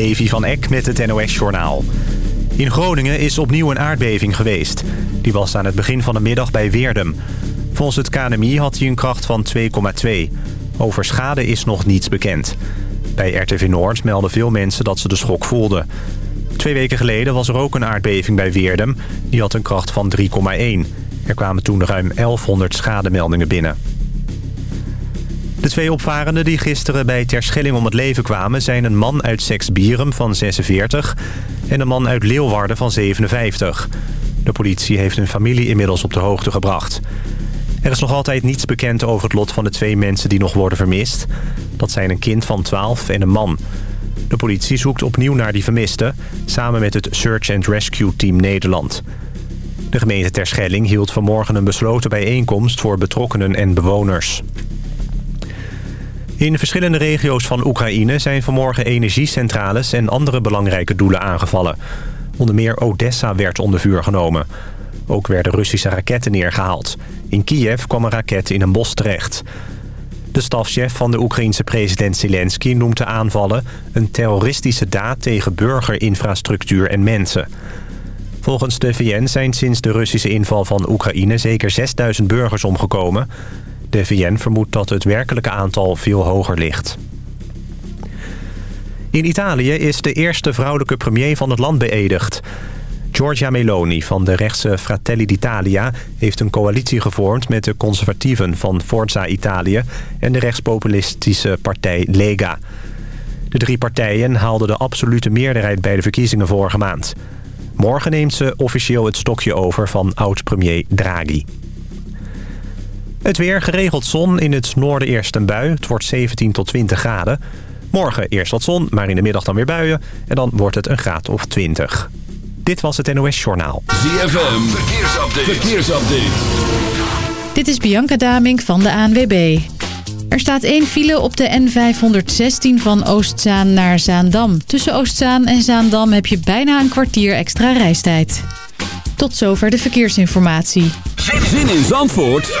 Levi van Eck met het NOS-journaal. In Groningen is opnieuw een aardbeving geweest. Die was aan het begin van de middag bij Weerdum. Volgens het KNMI had hij een kracht van 2,2. Over schade is nog niets bekend. Bij RTV Noord melden veel mensen dat ze de schok voelden. Twee weken geleden was er ook een aardbeving bij Weerdum. Die had een kracht van 3,1. Er kwamen toen ruim 1100 schademeldingen binnen. Twee opvarenden die gisteren bij Terschelling om het leven kwamen... zijn een man uit Seksbierum van 46 en een man uit Leeuwarden van 57. De politie heeft hun familie inmiddels op de hoogte gebracht. Er is nog altijd niets bekend over het lot van de twee mensen die nog worden vermist. Dat zijn een kind van 12 en een man. De politie zoekt opnieuw naar die vermisten... samen met het Search and Rescue Team Nederland. De gemeente Terschelling hield vanmorgen een besloten bijeenkomst... voor betrokkenen en bewoners. In verschillende regio's van Oekraïne zijn vanmorgen energiecentrales en andere belangrijke doelen aangevallen. Onder meer Odessa werd onder vuur genomen. Ook werden Russische raketten neergehaald. In Kiev kwam een raket in een bos terecht. De stafchef van de Oekraïense president Zelensky noemt de aanvallen... een terroristische daad tegen burgerinfrastructuur en mensen. Volgens de VN zijn sinds de Russische inval van Oekraïne... zeker 6000 burgers omgekomen. De VN vermoedt dat het werkelijke aantal veel hoger ligt. In Italië is de eerste vrouwelijke premier van het land beëdigd. Giorgia Meloni van de rechtse Fratelli d'Italia heeft een coalitie gevormd met de conservatieven van Forza Italië en de rechtspopulistische partij Lega. De drie partijen haalden de absolute meerderheid bij de verkiezingen vorige maand. Morgen neemt ze officieel het stokje over van oud-premier Draghi. Het weer geregeld zon, in het noorden eerst een bui. Het wordt 17 tot 20 graden. Morgen eerst wat zon, maar in de middag dan weer buien. En dan wordt het een graad of 20. Dit was het NOS Journaal. ZFM, verkeersupdate. verkeersupdate. Dit is Bianca Damink van de ANWB. Er staat één file op de N516 van Oostzaan naar Zaandam. Tussen Oostzaan en Zaandam heb je bijna een kwartier extra reistijd. Tot zover de verkeersinformatie. Zin in Zandvoort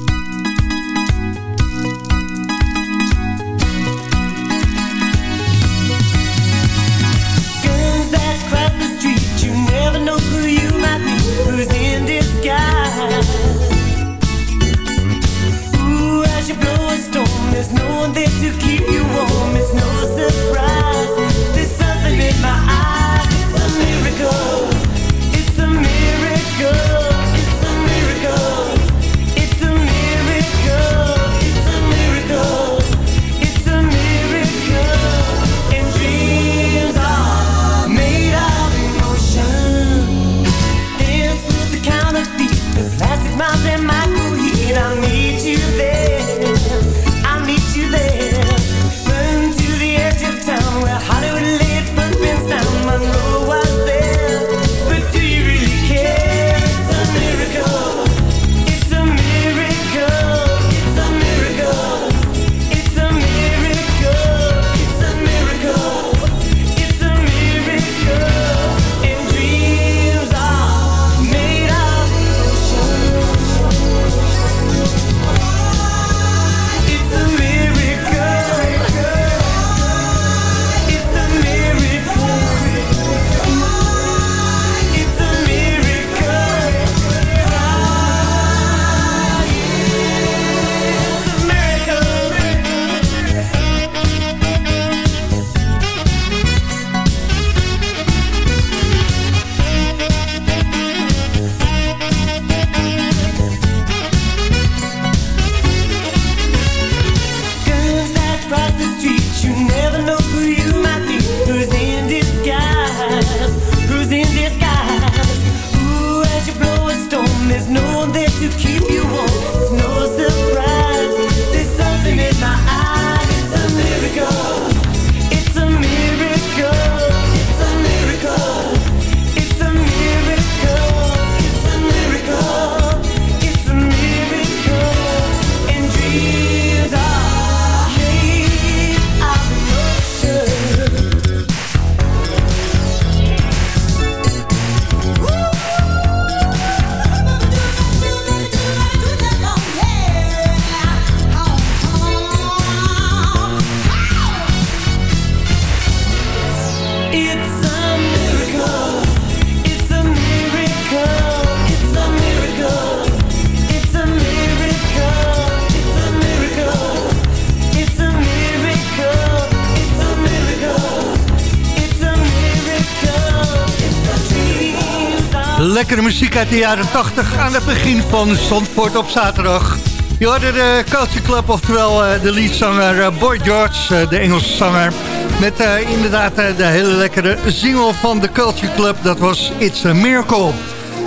Muziek uit de jaren 80 aan het begin van Zandvoort op zaterdag. Je hoorde de Culture Club, oftewel uh, de leadzanger uh, Boy George, uh, de Engelse zanger. Met inderdaad de hele lekkere single van de Culture Club, dat was It's a Miracle.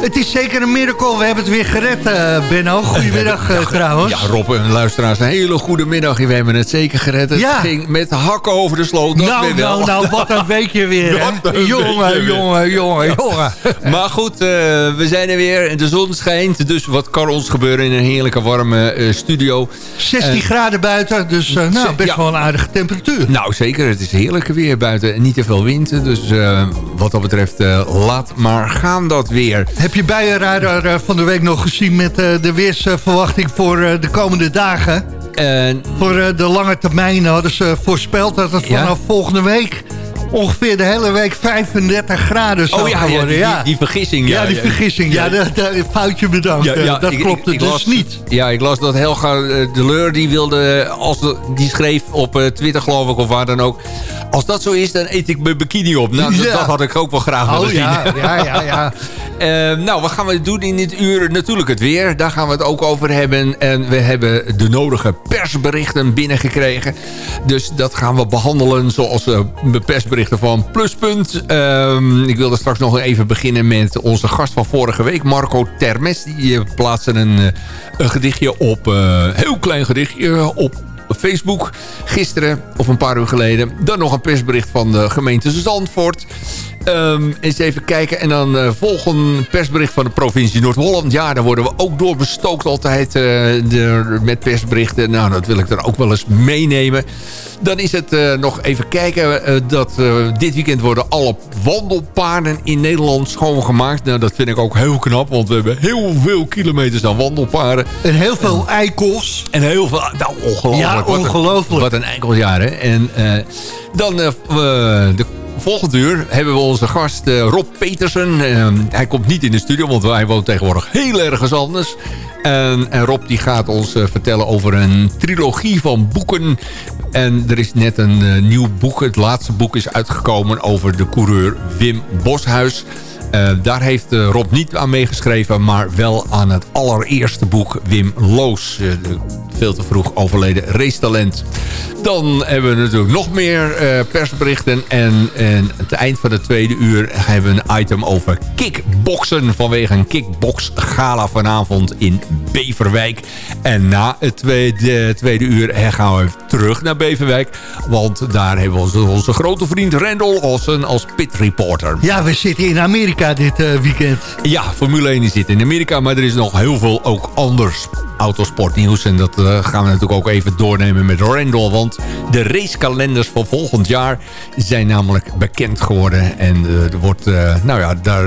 Het is zeker een miracle. We hebben het weer gered, uh, Benno. Goedemiddag uh, trouwens. Ja, Rob en luisteraars, een hele goede middag. We hebben het zeker gered. Het ja. ging met hakken over de sloot. Dat nou, nou, nou, wat een weekje weer. jongen, jongen, jongen, jongen. Maar goed, uh, we zijn er weer en de zon schijnt. Dus wat kan ons gebeuren in een heerlijke warme studio. 16 graden buiten, dus nou, best ja. wel een aardige temperatuur. Nou, zeker. Het is heerlijk weer buiten. Niet te veel wind. Dus wat dat betreft, laat maar gaan dat weer. Heb je bijenradar uh, van de week nog gezien met uh, de weersverwachting voor uh, de komende dagen? voor de lange termijn hadden ze voorspeld dat het vanaf volgende week ongeveer de hele week 35 graden zou oh, ja, worden. Ja, die, die, vergissing. Ja, die vergissing. Ja, ja. dat foutje bedankt. dat ik, klopt ik, dus las, niet. Ja, ik las dat Helga de Leur, die wilde, als de, die schreef op Twitter geloof ik, of waar dan ook. Als dat zo is, dan eet ik mijn bikini op. Nou, dat, had ik ook wel graag willen oh, zien. Ja, ja, ja. ja. Uh, nou, wat gaan we doen in dit uur? Natuurlijk het weer. Daar gaan we het ook over hebben. En we hebben de nodige persberichten binnengekregen. Dus dat gaan we behandelen zoals uh, de van Pluspunt. Uh, ik wilde straks nog even beginnen met onze gast van vorige week, Marco Termes. Die uh, plaatste een, uh, een gedichtje op, heel klein gedichtje op Facebook gisteren of een paar uur geleden. Dan nog een persbericht van de gemeente Zandvoort. Um, eens even kijken. En dan uh, volgen persbericht van de provincie Noord-Holland. Ja, daar worden we ook door bestookt altijd uh, de, met persberichten. Nou, dat wil ik er ook wel eens meenemen. Dan is het uh, nog even kijken. dat dit weekend worden alle wandelpaarden in Nederland schoongemaakt. Nou, dat vind ik ook heel knap. Want we hebben heel veel kilometers aan wandelpaarden. En heel veel eikels. En heel veel... Nou, ongelooflijk. Ja, ongelooflijk. Wat een, een eikelsjaar, hè. En dan de volgend uur hebben we onze gast uh, Rob Petersen. Uh, hij komt niet in de studio, want hij woont tegenwoordig heel ergens anders. En, en Rob die gaat ons uh, vertellen over een trilogie van boeken. En er is net een nieuw boek. Het laatste boek is uitgekomen over de coureur Wim Boshuis. Uh, daar heeft Rob niet aan meegeschreven, maar wel aan het allereerste boek Wim Loos. Veel te vroeg overleden racetalent. Dan hebben we natuurlijk nog meer persberichten. En, en het eind van de tweede uur hebben we een item over kickboksen. Vanwege een kickbox-gala vanavond in Beverwijk. En na het tweede, tweede uur gaan we terug naar Beverwijk. Want daar hebben we onze, onze grote vriend Randall Olsen als pit reporter. Ja, we zitten in Amerika dit uh, weekend. Ja, Formule 1 zit in Amerika, maar er is nog heel veel ook anders autosportnieuws. En dat uh, gaan we natuurlijk ook even doornemen met Randall. Want de racekalenders van volgend jaar zijn namelijk bekend geworden. En uh, er wordt, nou ja, daar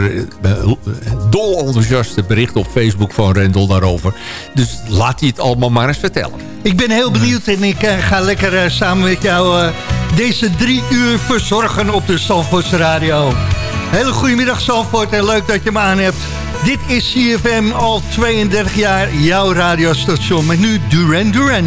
dol enthousiaste bericht op Facebook van Randall daarover. Dus laat hij het allemaal maar eens vertellen. Ik ben heel benieuwd en ik ga lekker samen met jou deze drie uur verzorgen op de Zandvoortse Radio. Hele goedemiddag Zandvoort en leuk dat je me aan hebt. Dit is CFM al 32 jaar, jouw radiostation met nu Duran Duran.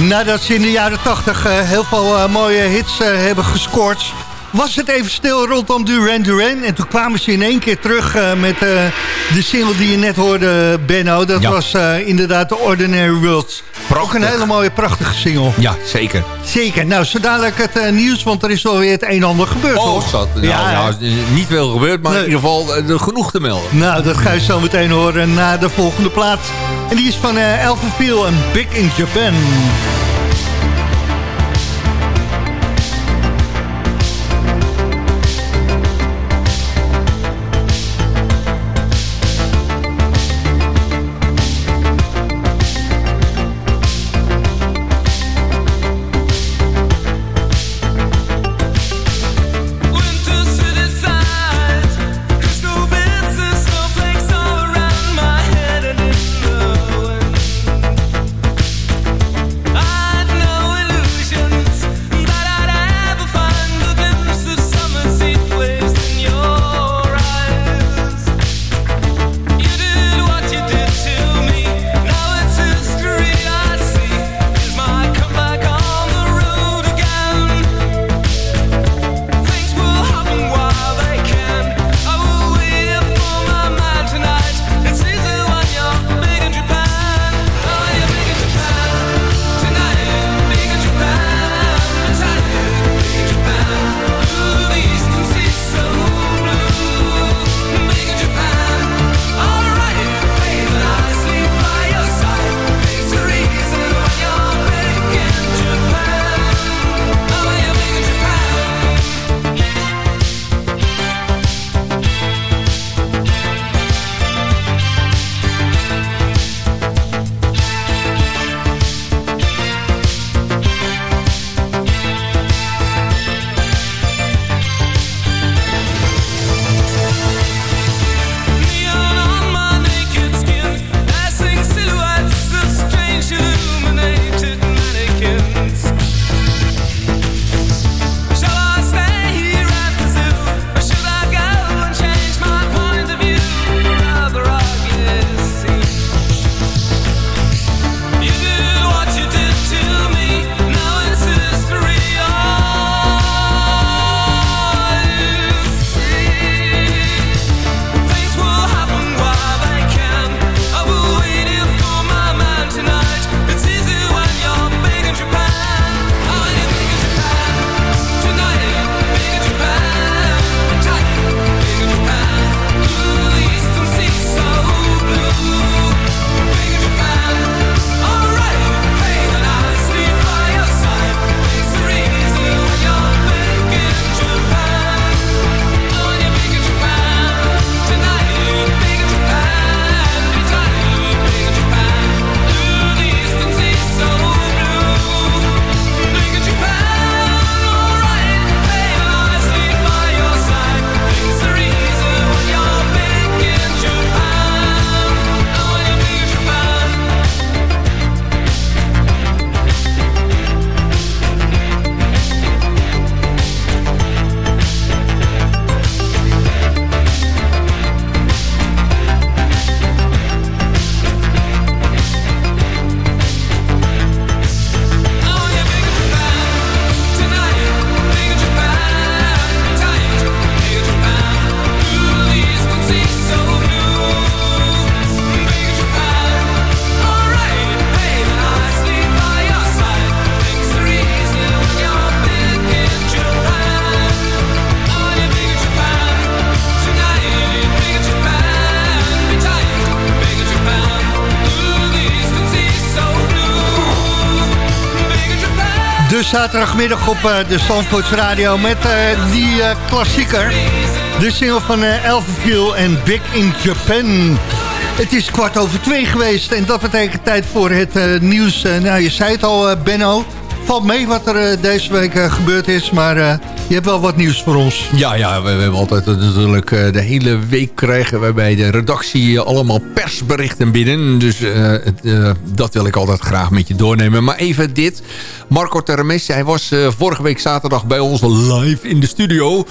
Nadat ze in de jaren 80 uh, heel veel uh, mooie hits uh, hebben gescoord... was het even stil rondom Duran Duran. En toen kwamen ze in één keer terug met de single die je net hoorde, Benno. Dat ja. was inderdaad The Ordinary World. Prachtig. Ook een hele mooie, prachtige single. Ja, zeker. Zeker. Nou, zo dadelijk het nieuws, want er is alweer het een en ander gebeurd. Oh, dat, nou, ja, ja, niet veel gebeurd, maar nee. in ieder geval genoeg te melden. Nou, dat ga je zo meteen horen na de volgende plaats. En die is van uh, Elfen Peel en Big in Japan. Zaterdagmiddag op uh, de Zandvoorts Radio met uh, die uh, klassieker. De single van Elfenviel en Big in Japan. Het is kwart over twee geweest en dat betekent tijd voor het nieuws. nou, je zei het al, Benno. Valt mee wat er deze week gebeurd is, maar je hebt wel wat nieuws voor ons. Ja, ja we, hebben altijd natuurlijk de hele week krijgen we bij de redactie allemaal persberichten binnen. Dus dat wil ik altijd graag met je doornemen. Maar even dit. Marco Termes, hij was vorige week zaterdag bij ons live in de studio.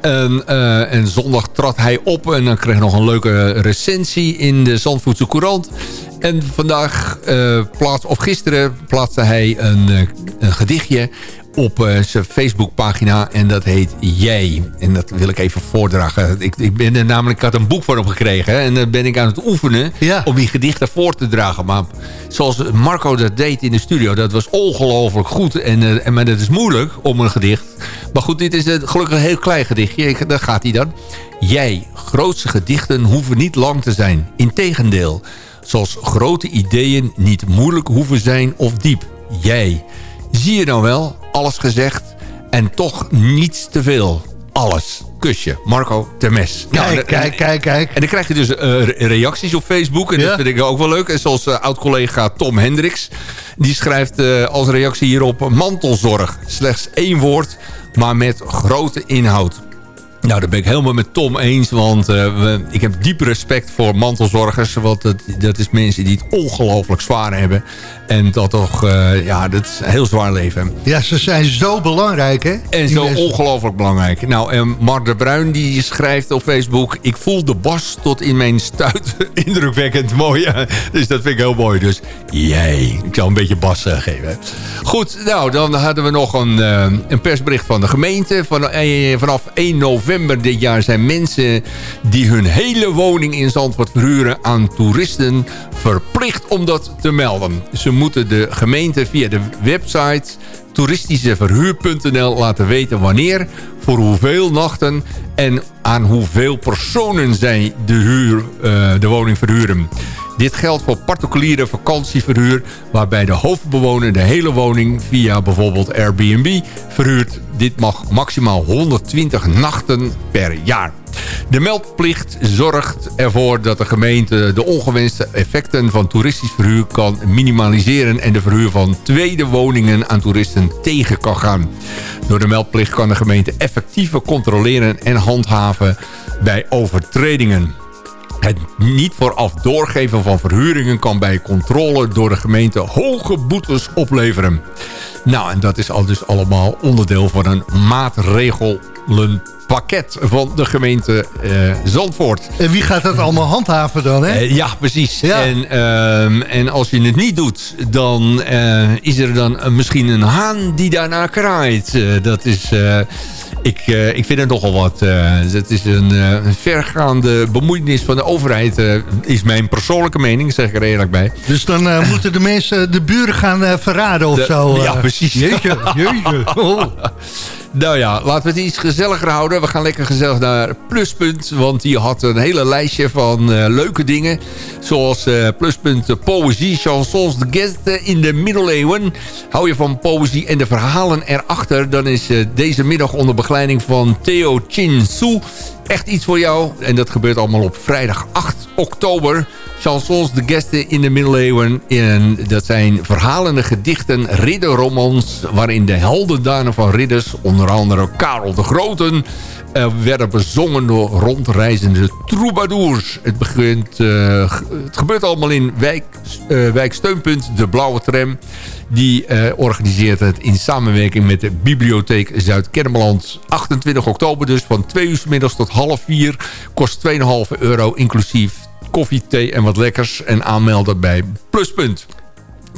En, eh, en zondag trad hij op en dan kreeg nog een leuke recensie in de Zandvoortse Courant. En vandaag, eh, plaats, of gisteren, plaatste hij een, eh, een gedichtje op eh, zijn Facebookpagina. En dat heet Jij. En dat wil ik even voordragen. Ik, ik, ben er namelijk, ik had een boek van hem gekregen. En dan ben ik aan het oefenen Ja. om die gedichten voor te dragen. Maar zoals Marco dat deed in de studio, dat was ongelooflijk goed. En, eh, en, maar dat is moeilijk om een gedicht. Maar goed, dit is een, gelukkig een heel klein gedichtje. Ik, daar gaat hij dan. Jij, grootste gedichten hoeven niet lang te zijn. Integendeel, zoals grote ideeën niet moeilijk hoeven zijn of diep. Jij, zie je nou wel, alles gezegd en toch niets te veel. Alles. Kusje. Marco Temes. Nou, Kijk, kijk, kijk, kijk. en dan krijg je dus eh, re- reacties op Facebook. En Ja. dat vind ik ook wel leuk. En zoals eh, oud-collega Tom Hendricks. Die schrijft eh, als reactie hierop... mantelzorg. Slechts één woord, maar met grote inhoud. Nou, daar ben ik helemaal met Tom eens. Want eh, we- ik heb diep respect voor mantelzorgers. Want dat, dat is mensen die het ongelooflijk zwaar hebben. En dat toch, eh, ja, dat is een heel zwaar leven. Ja, ze zijn zo belangrijk, hè? En zo mensen. ongelooflijk belangrijk. Nou, en Mark de Bruin die schrijft op Facebook... ik voel de bas tot in mijn stuit. Indrukwekkend mooi. Dus dat vind ik heel mooi. Dus jij. Ik zal een beetje bas eh, geven. Goed, nou, dan hadden we nog een, een persbericht van de gemeente. Van, vanaf 1 november dit jaar zijn mensen... die hun hele woning in Zandvoort verhuren aan toeristen... verplicht om dat te melden. Ze moeten de gemeente via de website toeristischeverhuur.nl laten weten wanneer, voor hoeveel nachten en aan hoeveel personen zij de, huur, eh, de woning verhuren. Dit geldt voor particuliere vakantieverhuur... waarbij de hoofdbewoner de hele woning via bijvoorbeeld Airbnb verhuurt. Dit mag maximaal 120 nachten per jaar. De meldplicht zorgt ervoor dat de gemeente de ongewenste effecten van toeristisch verhuur kan minimaliseren en de verhuur van tweede woningen aan toeristen tegen kan gaan. Door de meldplicht kan de gemeente effectiever controleren en handhaven bij overtredingen. Het niet vooraf doorgeven van verhuringen kan bij controle door de gemeente hoge boetes opleveren. Nou, en dat is al dus allemaal onderdeel van een maatregelenpakket van de gemeente eh, Zandvoort. En wie gaat dat allemaal handhaven dan, hè? Eh, ja, precies. Ja. En, ehm, en als je het niet doet, dan eh, is er dan misschien een haan die daarna kraait. Eh, dat is... ik, eh, ik vind het nogal wat. eh, het is een, eh, een vergaande bemoeienis van de overheid. is mijn persoonlijke mening, zeg ik er eerlijk bij. Dus dan moeten de mensen de buren gaan verraden of De- zo. ja, precies. Jeetje, jeetje. Oh. Nou ja, laten we het iets gezelliger houden. We gaan lekker gezellig naar Pluspunt. Want die had een hele lijstje van eh, leuke dingen. Zoals eh, Pluspunt poëzie, chansons, de gasten in de middeleeuwen. Hou je van poëzie en de verhalen erachter... dan is eh, deze middag onder begeleiding van Theo Chin Soo echt iets voor jou. En dat gebeurt allemaal op vrijdag 8 oktober. Chansons, de gasten in de middeleeuwen. En dat zijn verhalende gedichten, ridderromans... waarin de heldendaden van ridders, onder andere Karel de Groten... eh, werden bezongen door rondreizende troubadours. Het, begint, eh, het gebeurt allemaal in wijk, eh, wijksteunpunt De Blauwe Tram. Die eh, organiseert het in samenwerking met de Bibliotheek Zuid-Kennemerland. 28 oktober dus, van 2 uur middags tot half 4. Kost 2,5 euro, inclusief koffie, thee en wat lekkers. En aanmelden bij Pluspunt.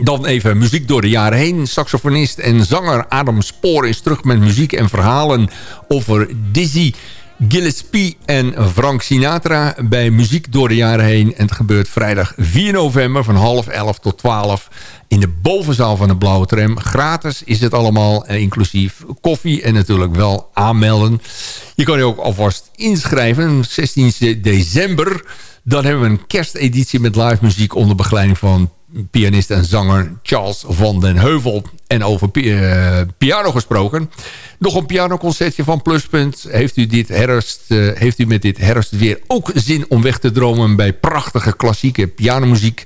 Dan even muziek door de jaren heen. Saxofonist en zanger Adam Spoor is terug met muziek en verhalen over Dizzy Gillespie en Frank Sinatra bij Muziek door de jaren heen. En het gebeurt vrijdag 4 november van half 11 tot 12 in de bovenzaal van de Blauwe Tram. Gratis is het allemaal, eh, inclusief koffie en natuurlijk wel aanmelden. Je kan je ook alvast inschrijven, 16 december. Dan hebben we een kersteditie met live muziek onder begeleiding van pianist en zanger Charles van den Heuvel. En over eh, piano gesproken. Nog een pianoconcertje van Pluspunt. Heeft u, dit herfst, eh, heeft u met dit herfstweer ook zin om weg te dromen... bij prachtige klassieke pianomuziek?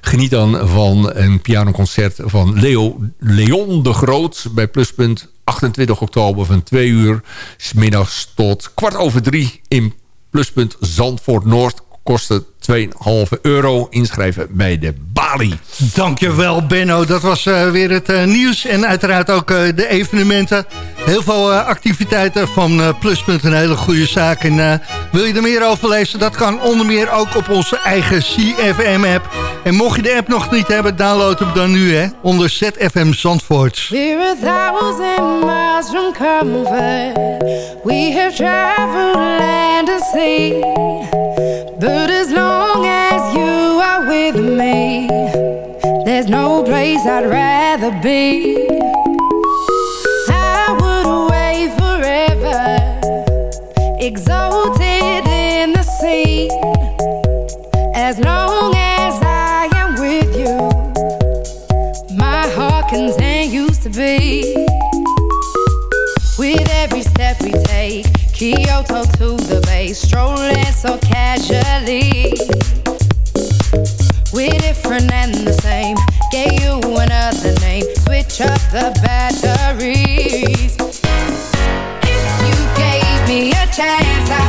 Geniet dan van een pianoconcert van Leo, Leon de Groot bij Pluspunt. 28 oktober van 2 uur... s middags tot kwart over drie in Pluspunt Zandvoort Noord kost het 2,5 euro inschrijven bij de Bali. Dankjewel Benno, dat was uh, weer het uh, nieuws en uiteraard ook uh, de evenementen. Heel veel activiteiten van Pluspunt, een hele goede zaak. En wil je er meer over lezen, dat kan onder meer ook op onze eigen CFM-app. En mocht je de app nog niet hebben, download hem dan nu hè, onder ZFM Zandvoort. We're a thousand miles from comfort. We have traveled land and sea. But as long as you are with me, there's no place I'd rather be. I would away forever, exalted in the. As long as I am with you, my heart continues to beat. With every step we take, Kyoto to the bay, strolling so casually. We're different and the same. Gave you another name. Switch up the batteries. If you gave me a chance, I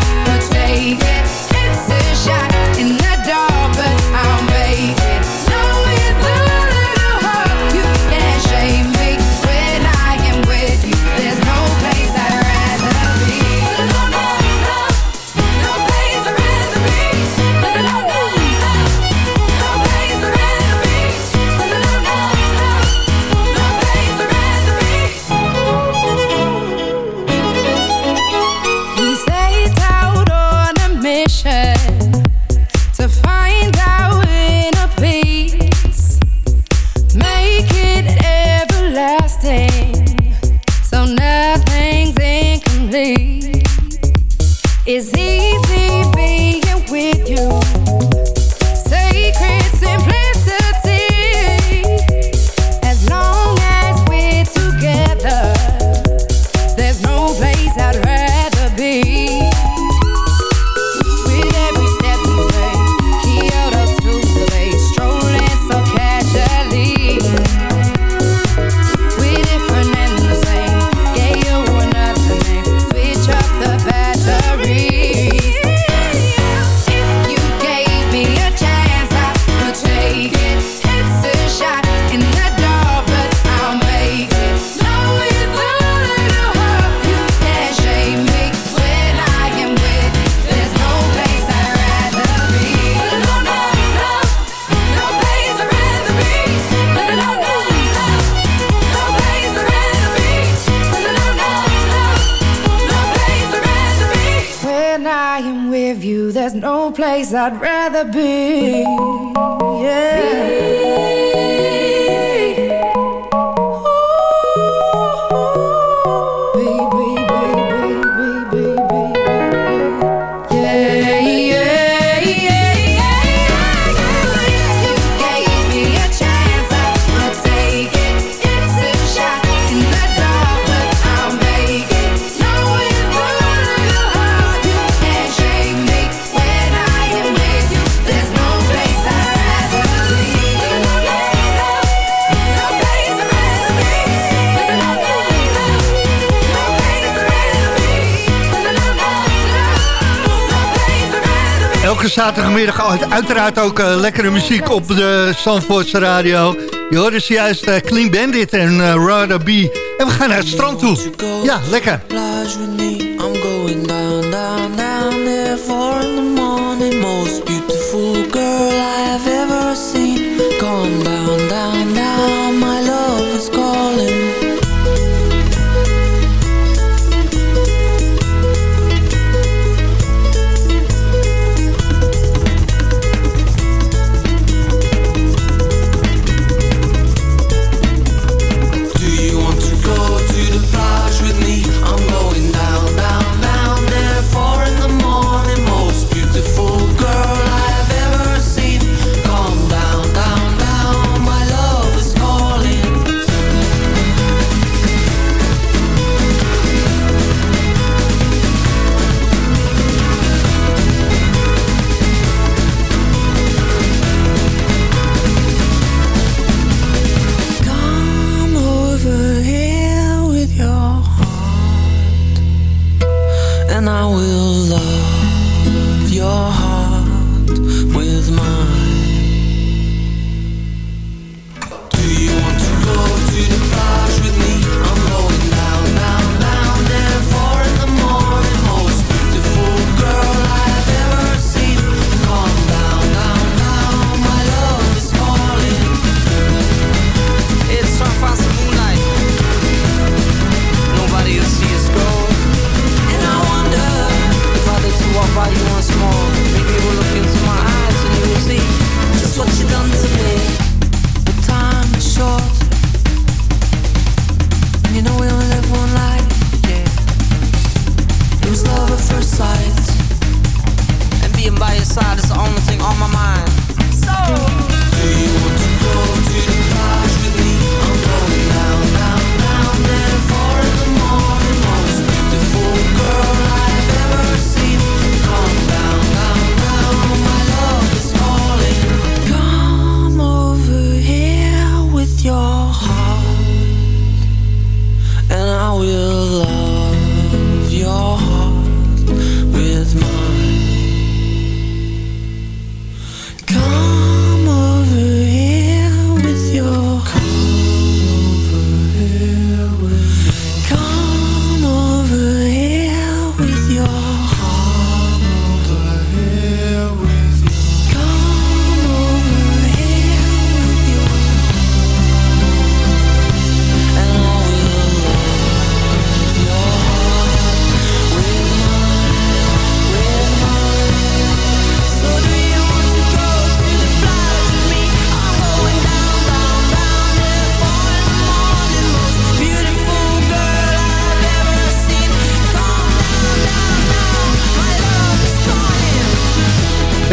Elke zaterdagmiddag uit- uiteraard ook eh, lekkere muziek op de Zandvoortse radio. Je hoorde juist eh, Clean Bandit en uh, Rada B. En we gaan naar het strand toe. Ja, lekker. I'm going down, down, down there. Four in the morning. Most beautiful girl I have ever seen. Come down, down.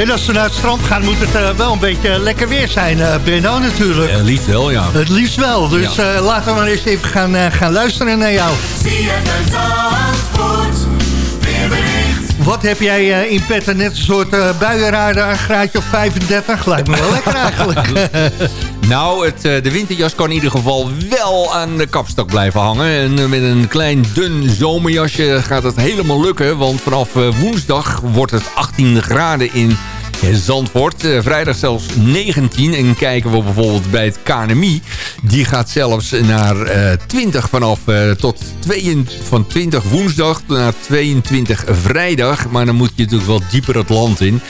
En als we naar het strand gaan, moet het eh, wel een beetje lekker weer zijn, eh Benno, natuurlijk. Ja, liefst wel, ja. Het liefst wel. Dus Ja. eh, laten we maar eens even gaan, gaan luisteren naar jou. Wat heb jij in petten? Net een soort uh, buienrader, een graadje of 35? Lijkt me wel lekker eigenlijk. Nou, het, de winterjas kan in ieder geval wel aan de kapstok blijven hangen. En met een klein dun zomerjasje gaat het helemaal lukken. Want vanaf woensdag wordt het 18 graden in Zandvoort. Eh, vrijdag zelfs 19. En kijken we bijvoorbeeld bij het KNMI. Die gaat zelfs naar eh, 20 vanaf eh, tot 22, van 20 woensdag naar 22 vrijdag. Maar dan moet je natuurlijk wel dieper het land in.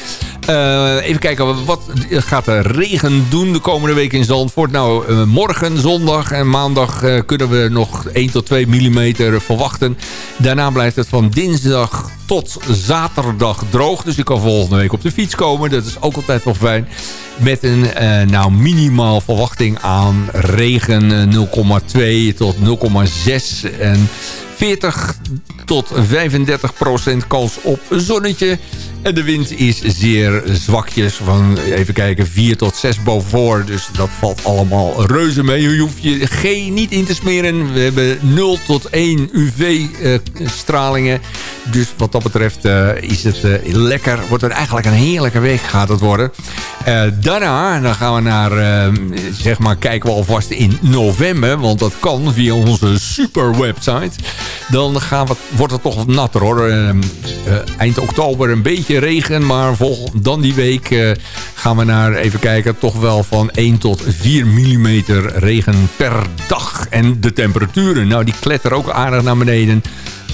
Eh, even kijken, wat gaat de regen doen de komende week in Zandvoort? Nou, eh, morgen, zondag en maandag eh, kunnen we nog 1 tot 2 mm verwachten. Daarna blijft het van dinsdag tot zaterdag droog. Dus je kan volgende week op de fiets komen. Dat is ook altijd wel fijn. Met een eh, nou, minimaal verwachting aan regen eh, 0,2 tot 0,6 en 40 tot 35 procent kans op zonnetje. En de wind is zeer zwakjes. Van even kijken, 4 tot 6 boven. Dus dat valt allemaal reuze mee. Je hoeft je G niet in te smeren. We hebben 0 tot 1 UV-stralingen. dus wat dat betreft eh, is het eh, lekker. Wordt het eigenlijk een heerlijke week gaat het worden. Eh, daarna dan gaan we naar, zeg maar, kijken we alvast in november. Want dat kan via onze super website. Dan gaan we, wordt het toch wat natter hoor. Eind oktober een beetje regen. Maar vol, dan die week gaan we naar, even kijken, toch wel van 1 tot 4 mm regen per dag. En de temperaturen, nou die kletteren ook aardig naar beneden.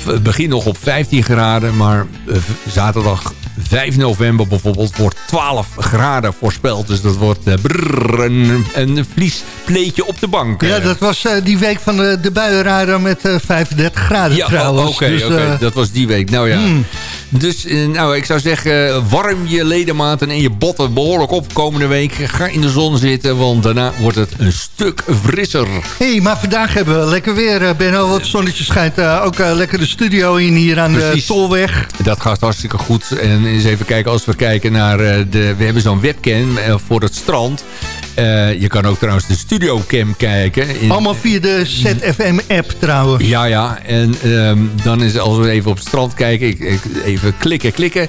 Het begint nog op 15 graden, maar eh, zaterdag 5 november bijvoorbeeld wordt 12 graden voorspeld. Dus dat wordt eh, brrr, een, een vliespleetje op de bank. Ja, Eh, dat was die week van de, de buienradar met eh, 35 graden ja, trouwens. oké, Dus, dat was die week. Nou ja. hmm. Dus eh, nou, ik zou zeggen, warm je ledematen en je botten behoorlijk op komende week. Ga in de zon zitten, want daarna wordt het een stuk frisser. hey, maar vandaag hebben we lekker weer, eh, Benno. Het zonnetje schijnt eh, ook lekker de studio in hier aan Precies. de Tolweg. Dat gaat hartstikke goed. En eens even kijken, als we kijken naar... de, we hebben zo'n webcam voor het strand. Eh, je kan ook trouwens de studiocam kijken. In, Allemaal via de ZFM-app trouwens. Ja, ja. En ehm, dan is als we even op het strand kijken, ik, ik- even klikken, klikken.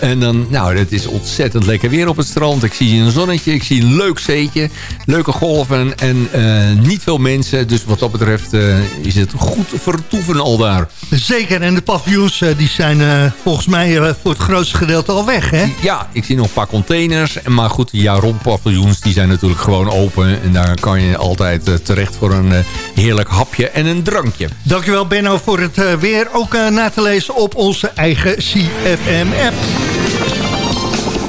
En dan, nou, het is ontzettend lekker weer op het strand. Ik zie een zonnetje, ik zie een leuk zeetje, leuke golven en eh, niet veel mensen. Dus wat dat betreft eh, is het goed vertoeven al daar. Zeker, en de paviljoens die zijn volgens mij voor het grootste gedeelte al weg, hè? Ja, ik zie nog een paar containers. Maar goed, die jaar rond paviljoens die zijn natuurlijk gewoon open. En daar kan je altijd eh, terecht voor een eh, heerlijk hapje en een drankje. Dankjewel Benno voor het eh, weer. Ook na te lezen op onze eigen CFM-app.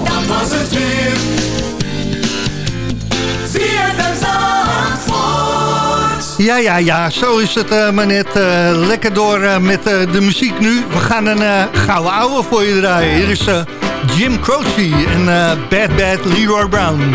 Dat was het weer. Ja, ja, ja, zo is het eh, maar net. eh, lekker door met eh, de muziek nu. We gaan een eh, gouden ouwe voor je draaien. Hier is eh, Jim Croce en eh, Bad Bad Leroy Brown.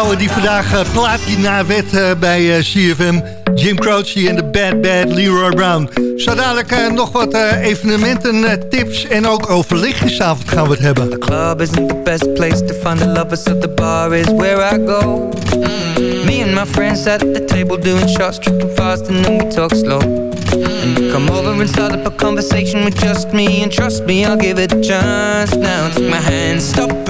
Ouwe die vandaag uh, platina werd eh, bij eh, CFM. Jim Croce en de Bad Bad Leroy Brown. Zo dadelijk eh, nog wat eh, evenementen, eh, tips en ook overlichtjesavond gaan we het hebben. club isn't the best place to find the lovers, so the bar is where I go. Me and my friends at the table doing shots, tripping fast, and then we talk slow. And you come over and start up a conversation with just me, and trust me, I'll give it a chance. Now take my hand, stop it,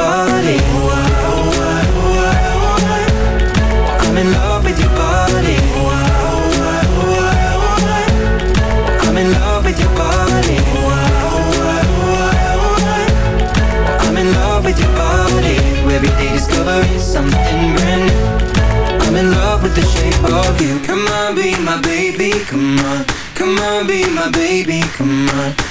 Come on, be my baby. Come on.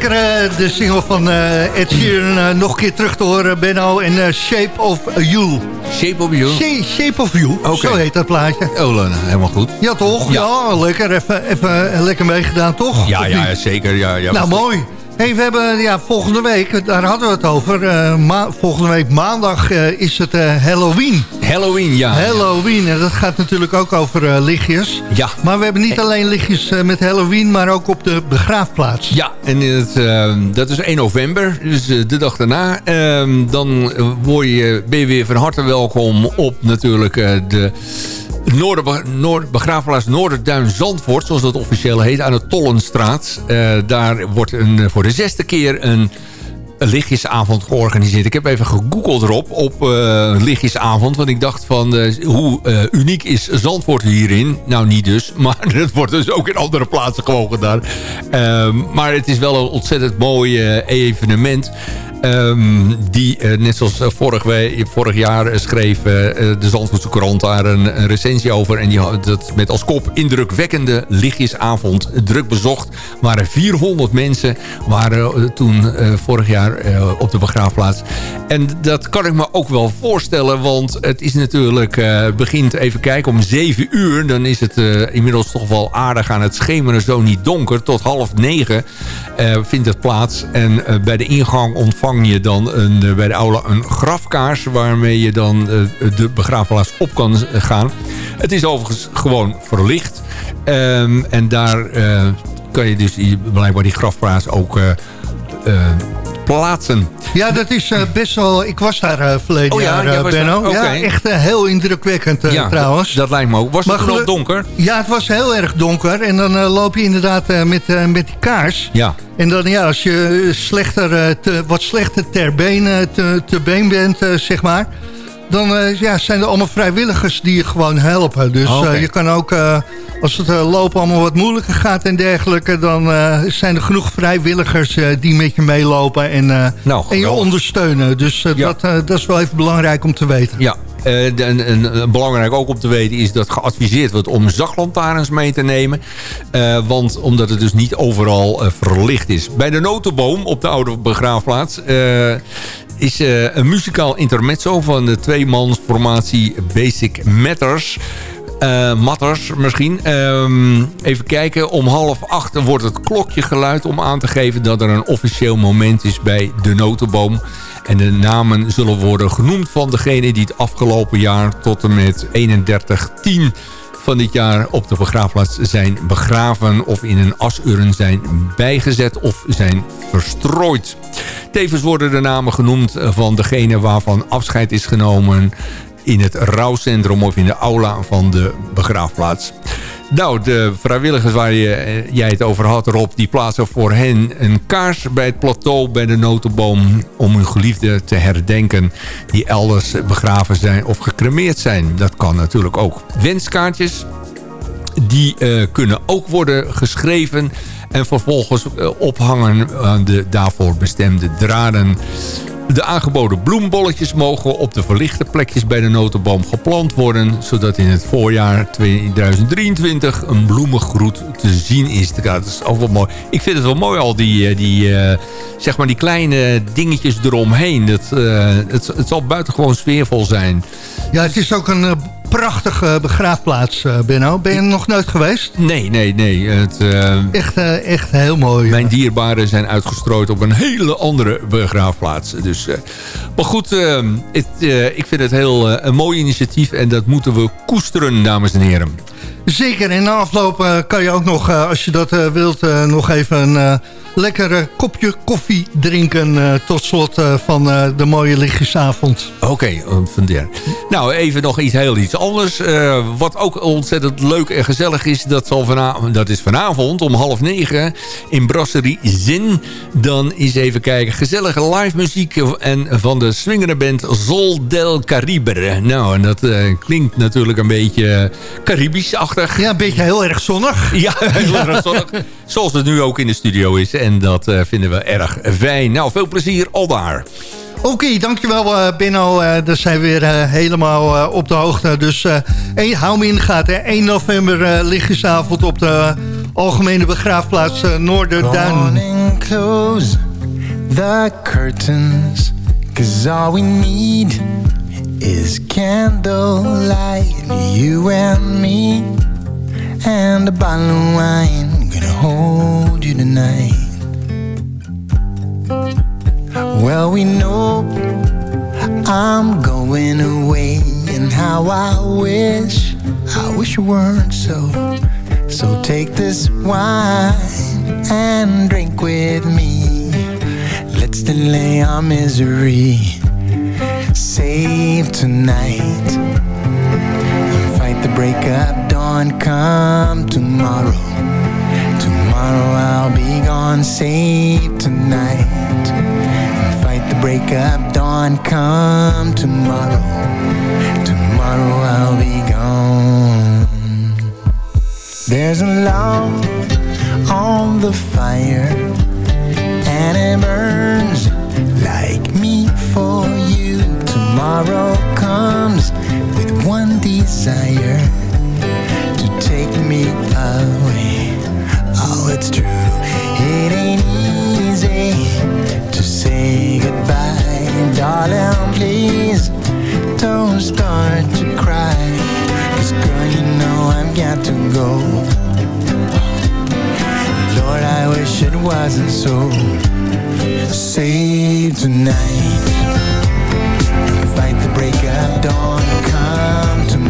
Lekker eh, de single van eh, Ed Sheeran eh, nog een keer terug te horen, Benno. En eh, Shape of You. Shape of You. Sha- Shape of You, Oké. zo heet dat plaatje. Oh, helemaal goed. Ja, toch? Ja, Ja. lekker. Even, even lekker meegedaan, toch? Ja, ja, zeker. Ja, ja, Nou, mooi. Hey, we hebben ja, volgende week, daar hadden we het over. eh, volgende week maandag eh, is het eh, Halloween. Halloween, ja. Halloween, en dat gaat natuurlijk ook over lichtjes. Ja. Maar we hebben niet alleen lichtjes met Halloween, maar ook op de begraafplaats. Ja, en het, dat is 1 november, dus de dag daarna. Ehm, dan word je, ben je weer van harte welkom op natuurlijk de Noorder, Noord, begraafplaats Noorderduin Zandvoort, zoals dat officieel heet, aan de Tollenstraat. Eh, daar wordt een, eh, voor de zesde keer een lichtjesavond georganiseerd. Ik heb even gegoogeld erop op eh lichtjesavond. Want ik dacht van hoe uniek is Zandvoort hierin? Nou niet dus. Maar het wordt dus ook in andere plaatsen gewoon gedaan. Ehm, maar het is wel een ontzettend mooi evenement. Ehm, die, eh, net zoals eh, vorig, vorig jaar eh, schreef de Zandvoortse krant daar een, recensie over. En die had dat met als kop indrukwekkende lichtjesavond druk bezocht. waren 400 mensen waren toen vorig jaar op de begraafplaats. En dat kan ik me ook wel voorstellen. Want het is natuurlijk, begint even kijken om 7 uur. Dan is het inmiddels toch wel aardig aan het schemeren. Zo niet donker. Tot half negen vindt het plaats. En bij de ingang je dan een, eh, bij de aula een grafkaars... waarmee je dan eh, de begraafplaats op kan gaan. Het is overigens gewoon verlicht. Ehm, en daar eh, kan je dus blijkbaar die grafplaats ook plaatsen. Ja, dat is eh, best wel... Ik was daar eh, verleden Oh ja, jaar, eh, Benno. Ja, echt heel indrukwekkend ja, trouwens. Dat, lijkt me ook. Was Maar het nog donker? Ja, het was heel erg donker. En dan loop je inderdaad met, met die kaars. Ja. En dan ja, als je slechter, te, wat slechter ter been, te, te been bent, zeg maar... dan eh, ja, zijn er allemaal vrijwilligers die je gewoon helpen. Dus Oké. eh, je kan ook, eh, als het lopen allemaal wat moeilijker gaat en dergelijke... dan zijn er genoeg vrijwilligers die met je meelopen en, Nou, en je ondersteunen. Dus Ja. dat, dat is wel even belangrijk om te weten. Ja, en, en, belangrijk ook om te weten is dat geadviseerd wordt om zaklantaarns mee te nemen. Want omdat het dus niet overal verlicht is. Bij de notenboom op de oude begraafplaats is eh, een muzikaal intermezzo van de tweemansformatie Basic Matters. Eh, Matters misschien. Ehm, even kijken. Om half acht wordt het klokje geluid om aan te geven... dat er een officieel moment is bij de notenboom. En de namen zullen worden genoemd van degene die het afgelopen jaar... tot en met 31-10 van dit jaar op de begraafplaats zijn begraven... of in een asurn zijn bijgezet of zijn verstrooid. Tevens worden de namen genoemd van degene waarvan afscheid is genomen in het rouwcentrum of in de aula van de begraafplaats. Nou, de vrijwilligers waar je, eh, jij het over had, Rob... die plaatsen voor hen een kaars bij het plateau bij de notenboom... om hun geliefde te herdenken die elders begraven zijn of gecremeerd zijn. Dat kan natuurlijk ook. Wenskaartjes, die eh, kunnen ook worden geschreven... en vervolgens eh, ophangen aan de daarvoor bestemde draden. De aangeboden bloembolletjes mogen op de verlichte plekjes bij de notenboom geplant worden... zodat in het voorjaar 2023 een bloemengroet te zien is. Dat is ook wel mooi. Ik vind het wel mooi, al die, eh, die, eh, zeg maar die kleine dingetjes eromheen. Dat, eh, het, het zal buitengewoon sfeervol zijn. Ja, het is ook een prachtige begraafplaats, eh, Benno. Ben je er nog nooit geweest? Nee, nee, nee. Het, eh, Echt, eh, echt heel mooi. Mijn dierbaren zijn uitgestrooid op een hele andere begraafplaats. Dus, eh, maar goed, eh, het, eh, ik vind het heel eh, een mooi initiatief. En dat moeten we koesteren, dames en heren. Zeker, en na afloop eh, kan je ook nog, eh, als je dat eh, wilt, nog even een lekker eh, kopje koffie drinken... tot slot van de mooie lichtjesavond. Oké, eh, vandaar. Nou, even nog iets heel iets anders. Wat ook ontzettend leuk en gezellig is... Dat, zal vanavond, dat is vanavond om half negen in Brasserie Zin. Dan is even kijken, gezellige live muziek... en van de swingende band Sol del Caribe. Nou, en dat klinkt natuurlijk een beetje Ja, een beetje heel erg zonnig. Ja, heel erg zonnig. Zoals het nu ook in de studio is. En dat eh, vinden we erg fijn. Nou, veel plezier al daar. Oké, dankjewel eh Benno. Eh daar zijn we weer helemaal eh, op de hoogte. Dus eh, één- hou me in de gaten. 1 november eh lichtjesavond op de Algemene Begraafplaats Noorderduin. Morning, close the curtains. Cause all we need is candlelight. You and me. And a bottle of wine. Gonna hold you tonight. Well, we know I'm going away. And how I wish, I wish it weren't so. So take this wine and drink with me. Let's delay our misery. Save tonight. Fight the break dawn come tomorrow. Tomorrow I'll be gone. Save tonight. And fight the break of dawn come tomorrow. Tomorrow I'll be gone. There's a log on the fire and it burns like me for you. Tomorrow comes with one desire me away. Oh, it's true, it ain't easy to say goodbye, darling. Please don't start to cry. Cause girl, you know I've got to go Lord, I wish it wasn't so Save tonight Fight the break of dawn Come tomorrow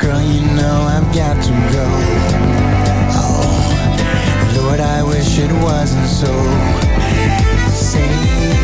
Girl, you know I've got to go. Oh, Lord, I wish it wasn't so. Save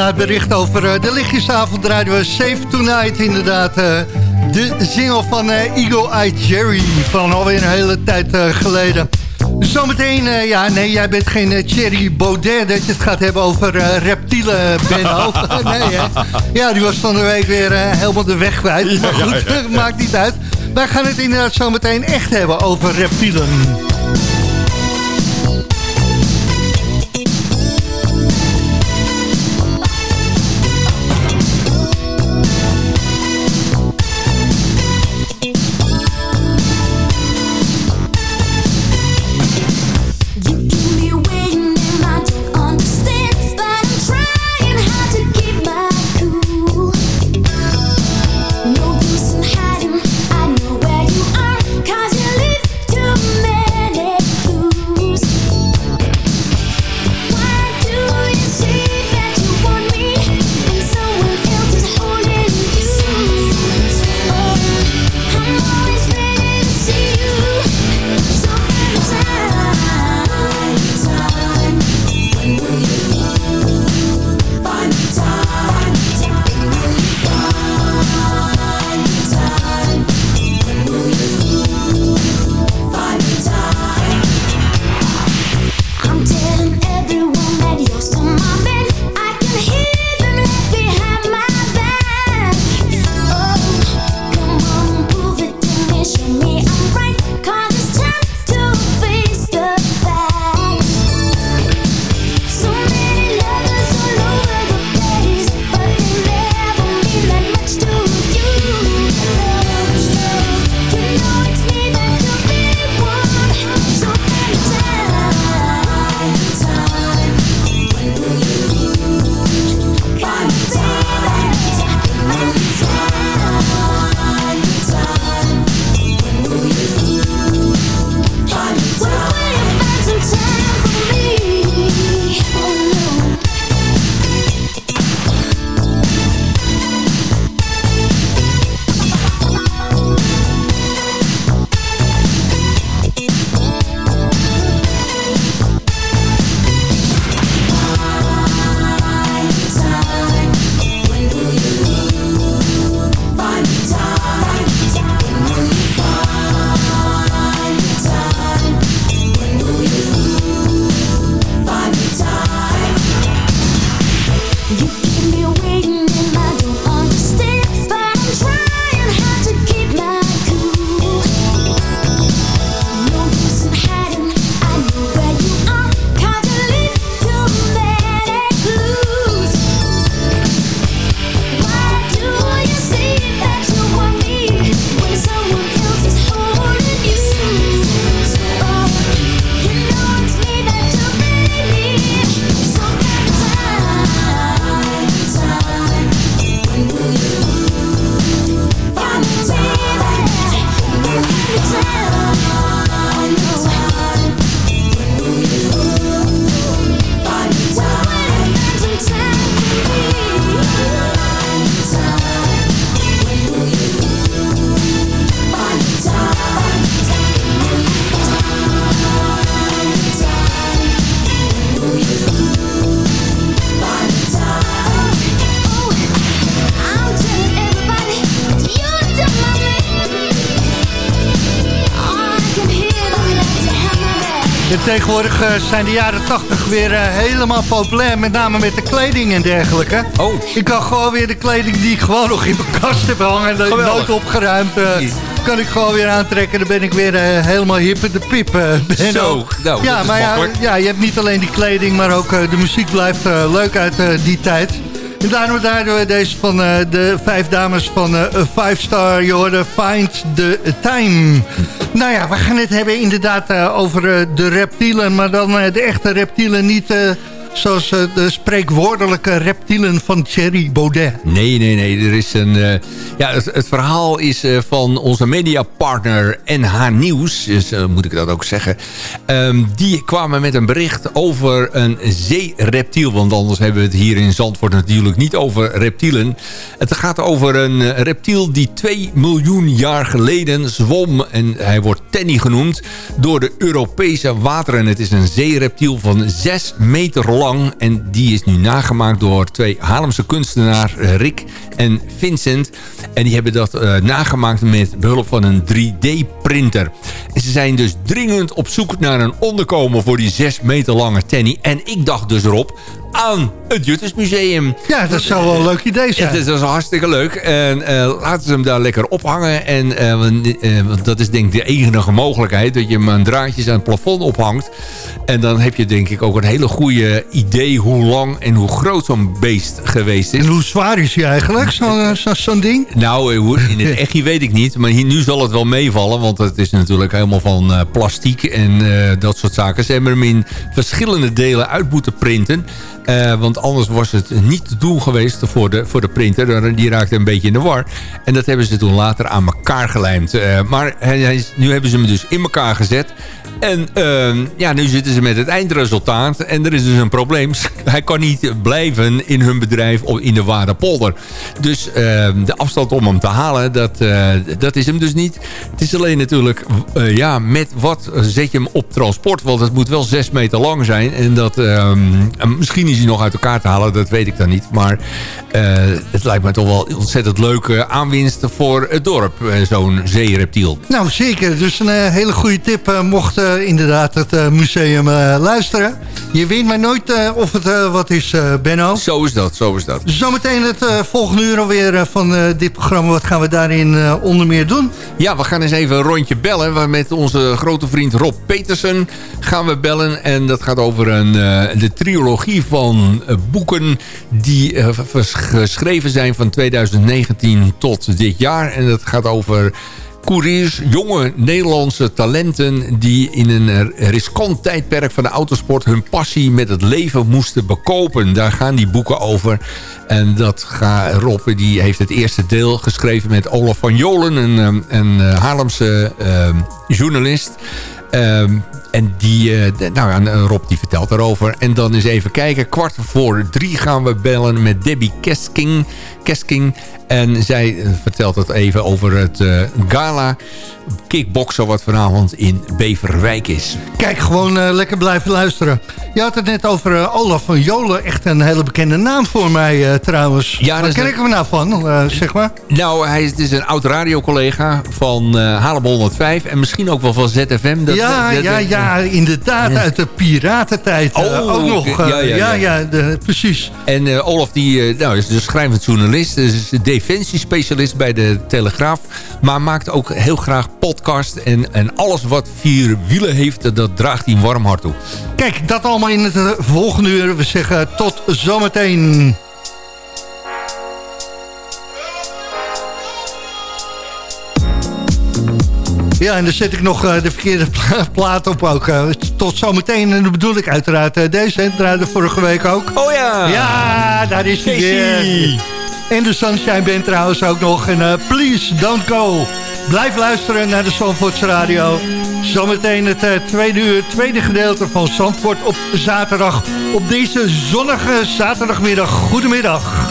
na het bericht over eh, de lichtjesavond draaiden we Safe Tonight inderdaad. eh, de single van eh, Eagle Eye Jerry van alweer een hele tijd geleden. Zometeen, ja nee, jij bent geen Thierry Baudet dat je het gaat hebben over reptielen, Benno. nee hè? Ja, die was van de week weer helemaal de weg kwijt. Maar goed, maakt niet uit. Wij gaan het inderdaad zometeen echt hebben over reptielen. Tegenwoordig eh, zijn de jaren 80 weer eh, helemaal populair. Met name met de kleding en dergelijke. Oh. Ik kan gewoon weer de kleding die ik gewoon nog in mijn kast heb hangen. En dat ik Geweldig. nooit opgeruimd. eh, kan ik gewoon weer aantrekken. Dan ben ik weer helemaal hip in de pip. eh, Benno. Zo, nou, ja, maar ja, ja, je hebt niet alleen die kleding, maar ook de muziek blijft leuk uit die tijd. En daarom draaien we deze van eh, de vijf dames van eh Five Star. Je hoorde Find the Time. Nou ja, we gaan het hebben inderdaad eh, over de reptielen. Maar dan de echte reptielen, niet zoals eh, de spreekwoordelijke reptielen van Thierry Baudet. Nee, nee, nee. Er is een, eh, ja, het, verhaal is eh, van onze mediapartner NH Nieuws. Dus, moet ik dat ook zeggen. Ehm, die kwamen met een bericht over een zeereptiel. Want anders hebben we het hier in Zandvoort natuurlijk niet over reptielen. Het gaat over een reptiel die 2 miljoen jaar geleden zwom. En hij wordt Tenny genoemd door de Europese wateren. Het is een zeereptiel van 6 meter lang. En die is nu nagemaakt door twee Haarlemse kunstenaars, eh, Rick en Vincent. En die hebben dat eh, nagemaakt met behulp van een 3D-printer. En ze zijn dus dringend op zoek naar een onderkomen voor die 6 meter lange Tenny. En ik dacht dus erop aan het Juttersmuseum. Ja, dat zou wel een leuk idee zijn. Ja, dat is hartstikke leuk. En eh, laten ze hem daar lekker ophangen. En eh, want, eh, want dat is denk ik de enige mogelijkheid. Dat je hem aan draadjes aan het plafond ophangt. En dan heb je denk ik ook een hele goede idee hoe lang en hoe groot zo'n beest geweest is. En hoe zwaar is hij eigenlijk, zo'n zo, zo'n ding? Nou, in het echtje weet ik niet. Maar hier, nu zal het wel meevallen. Want het is natuurlijk helemaal van plastiek en dat soort zaken. Ze hebben hem in verschillende delen uit moeten printen. Eh, want anders was het niet te doen geweest voor de, voor de printer. Die raakte een beetje in de war. En dat hebben ze toen later aan elkaar gelijmd. Eh, maar nu hebben ze hem dus in elkaar gezet. En ehm, ja, nu zitten ze met het eindresultaat. En er is dus een probleem. Hij kan niet blijven in hun bedrijf of in de Waardepolder. Dus ehm, de afstand om hem te halen, dat, eh, dat is hem dus niet. Het is alleen natuurlijk, eh, ja, met wat zet je hem op transport? Want het moet wel zes meter lang zijn. En dat, ehm, en misschien is hij nog uit elkaar te halen, dat weet ik dan niet. Maar eh, het lijkt me toch wel ontzettend leuke aanwinst voor het dorp. Zo'n zeereptiel. Nou, zeker. Dus een hele goede tip mocht inderdaad het eh, museum eh, luisteren. Je weet maar nooit eh, of het eh, wat is, eh, Benno. Zo is dat, zo is dat. Zometeen het eh, volgende uur alweer eh, van eh, dit programma. Wat gaan we daarin eh, onder meer doen? Ja, we gaan eens even een rondje bellen. We met onze grote vriend Rob Petersen gaan we bellen. En dat gaat over een, eh, de trilogie van eh, boeken... die eh, geschreven zijn van 2019 tot dit jaar. En dat gaat over couriers, jonge Nederlandse talenten... die in een riskant tijdperk van de autosport... hun passie met het leven moesten bekopen. Daar gaan die boeken over. En dat ga, Rob die heeft het eerste deel geschreven met Olaf van Jolen... een, een Haarlemse ehm, journalist... Ehm, en die, eh, nou ja, en Rob die vertelt daarover. En dan eens even kijken. Kwart voor drie gaan we bellen met Debbie Kesking. Kesking. En zij eh, vertelt het even over het eh, gala kickboksen... wat vanavond in Beverwijk is. Kijk, gewoon eh, lekker blijven luisteren. Je had het net over eh, Olaf van Jolen. Echt een hele bekende naam voor mij eh, trouwens. Ja, Waar ken ik hem nou van, eh, zeg maar? Nou, hij is, een oud radiocollega van eh Haarlem 105... en misschien ook wel van ZFM. Dat, ja, dat- ja, ja, inderdaad. Uit de piratentijd eh, Oh, ook nog. eh, Ja, ja, ja, ja. ja, de- precies. En eh, Olaf die, nou, is dus schrijvend journalist. Is defensiespecialist bij de Telegraaf. Maar maakt ook heel graag podcast. En, en alles wat vier wielen heeft, dat draagt hij een warm hart toe. Kijk, dat allemaal in het volgende uur. We zeggen tot zometeen. Ja, en dan zet ik nog eh, de verkeerde pla- plaat op ook. eh, tot zometeen. En dat bedoel ik uiteraard eh, deze. draaide vorige week ook. Oh ja! Ja, daar is hij weer. En de Sunshine Band trouwens ook nog. En Please Don't Go. Blijf luisteren naar de Zandvoorts Radio. Zometeen het tweede uur, tweede gedeelte van Zandvoort op zaterdag. Op deze zonnige zaterdagmiddag. Goedemiddag.